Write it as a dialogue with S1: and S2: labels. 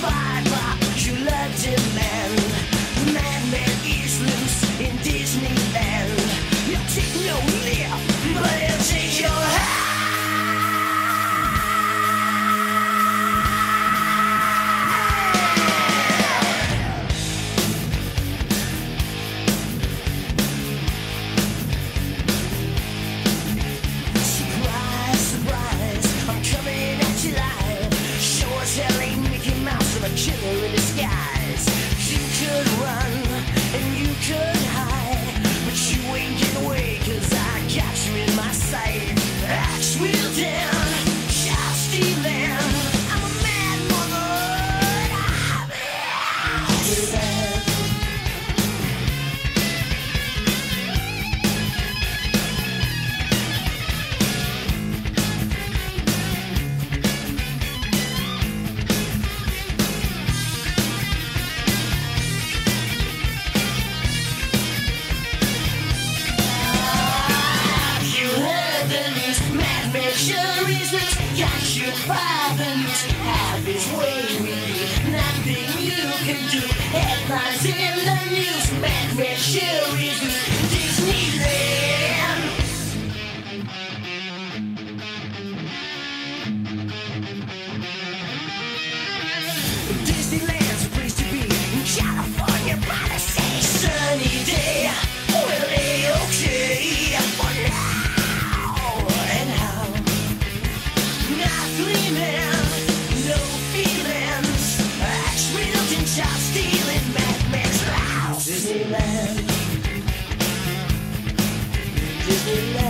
S1: by is loose in Disneyland. Take no but take your hand. Surprise, surprise, I'm coming at you. Sure as I'm a killer in disguise. You could run and you could By the noose, have his way with. Nothing you can do. Headlines in the news, madman sure is loose. Just stealing Mad Max Disneyland. Disneyland.